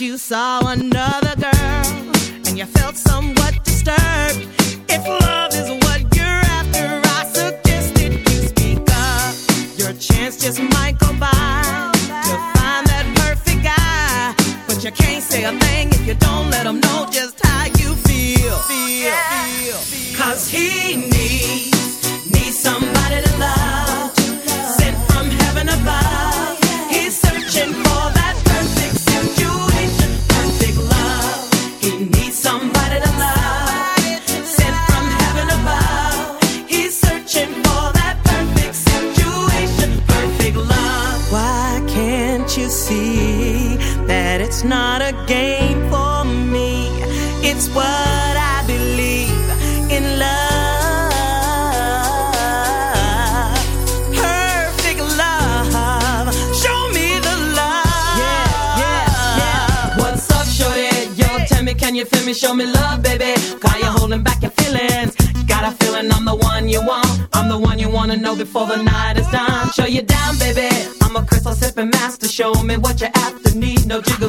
you saw another girl. show me what you after need. No jiggle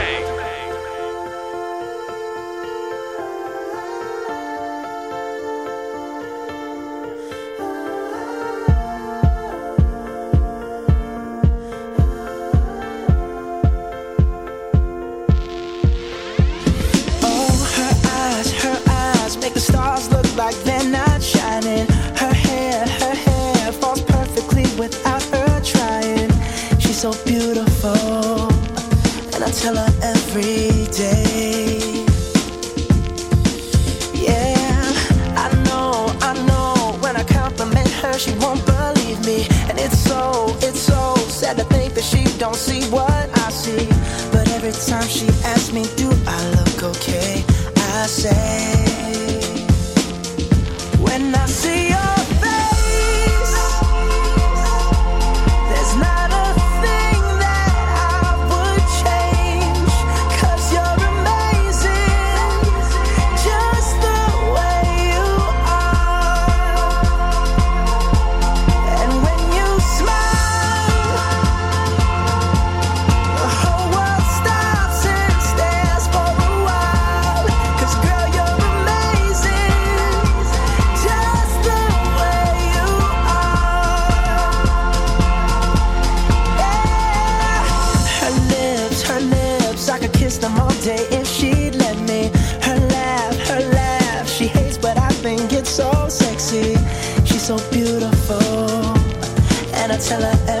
Tell her. Eh?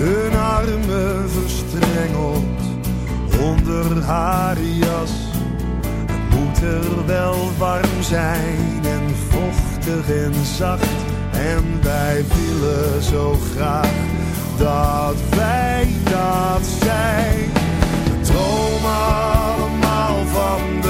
hun armen verstrengeld onder haar jas. Het moet er wel warm zijn en vochtig en zacht. En wij willen zo graag dat wij dat zijn. We dromen allemaal van de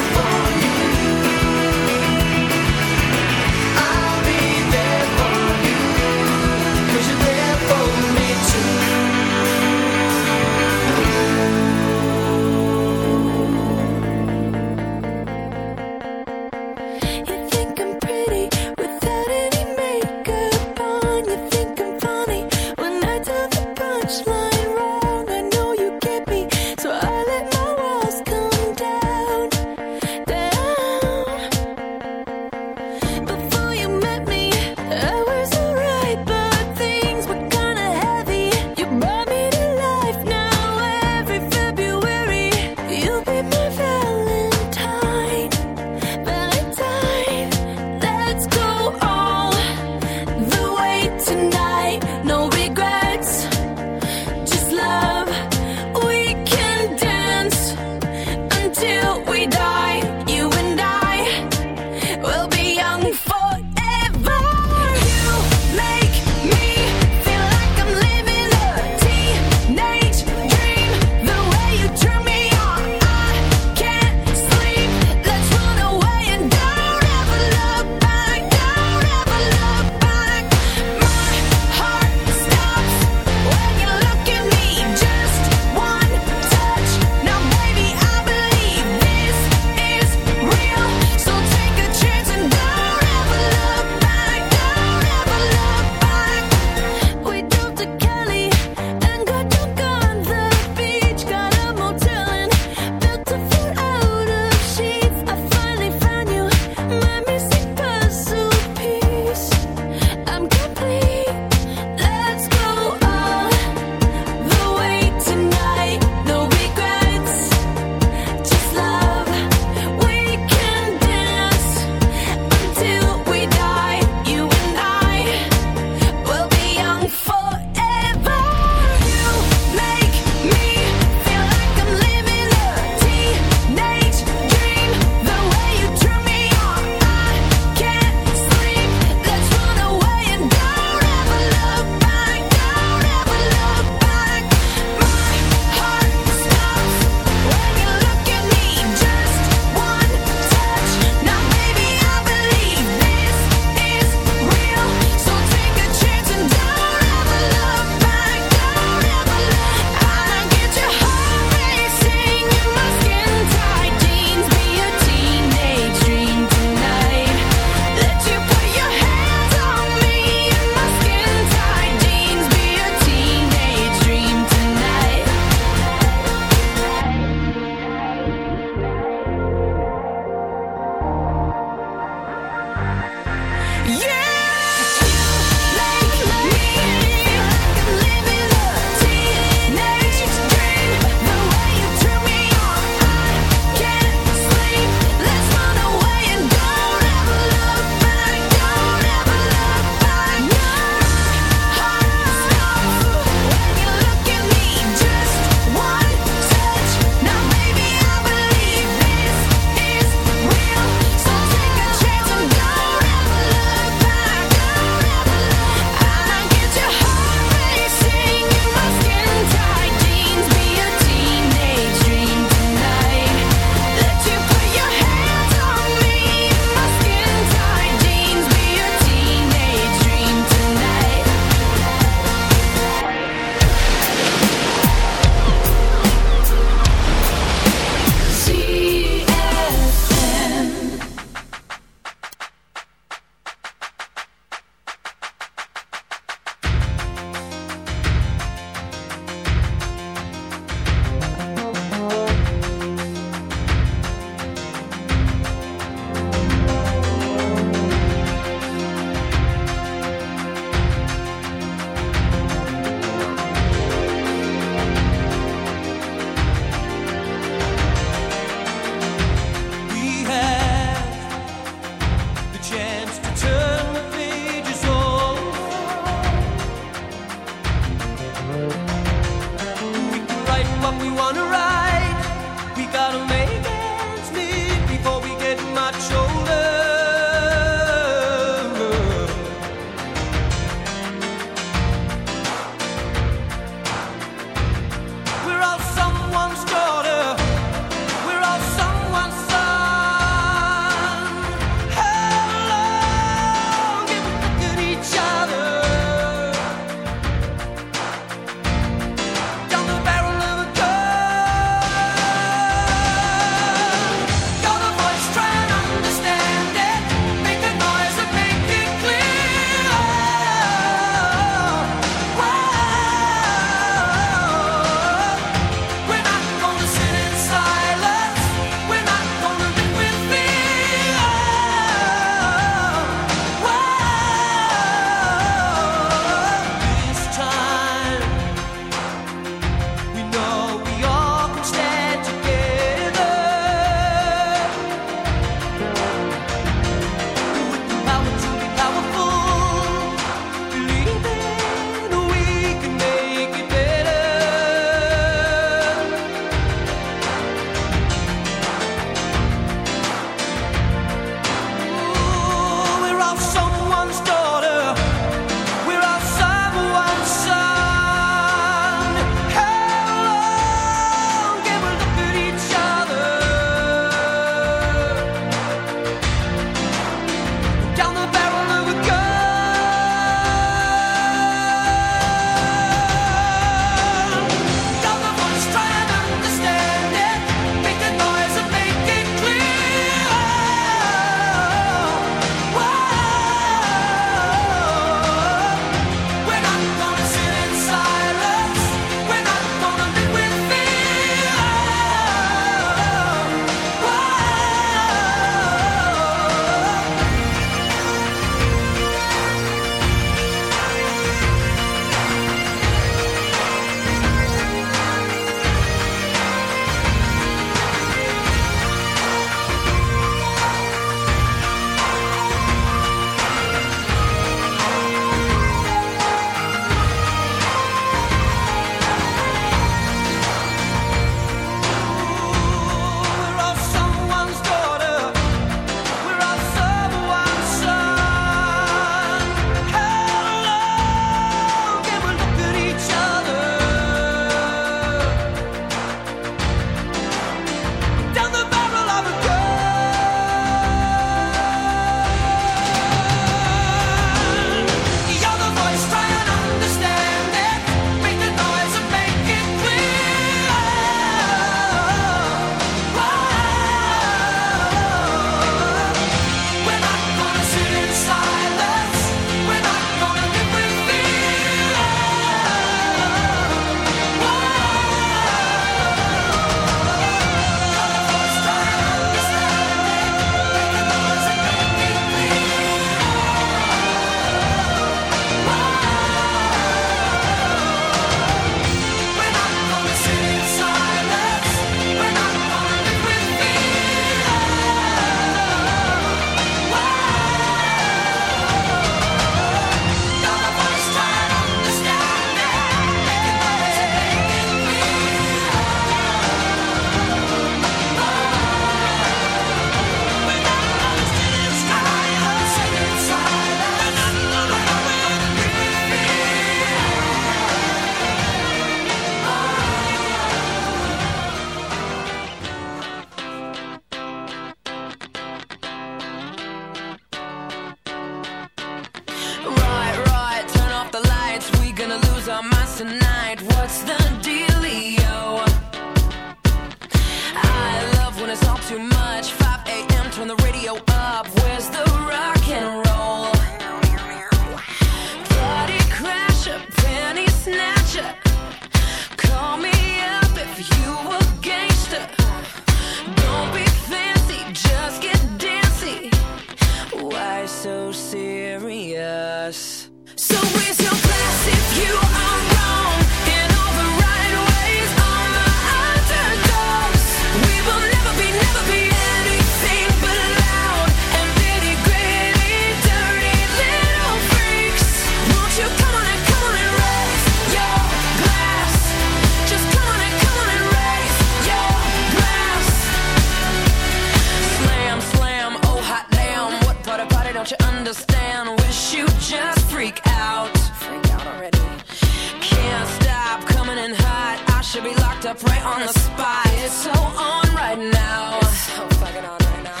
up right on the spot. It's so on right now. It's so fucking on right now.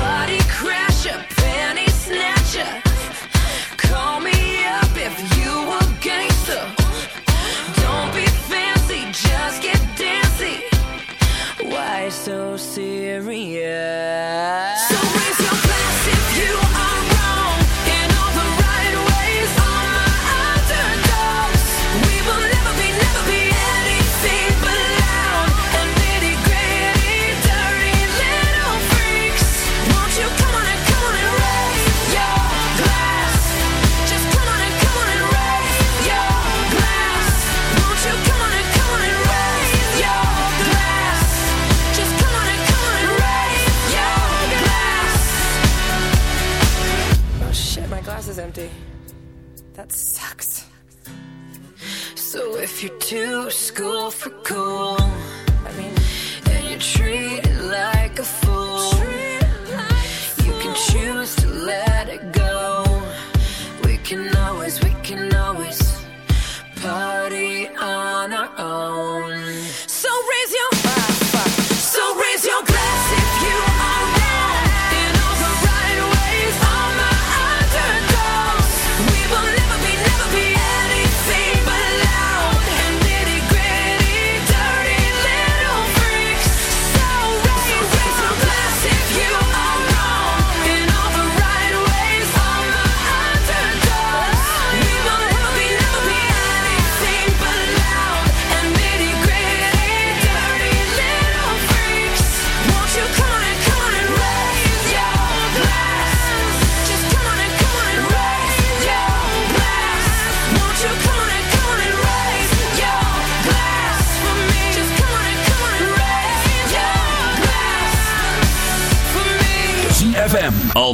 Party crasher, penny snatcher. Call me up if you a gangster. Don't be fancy, just get dancy. Why so serious? difficult.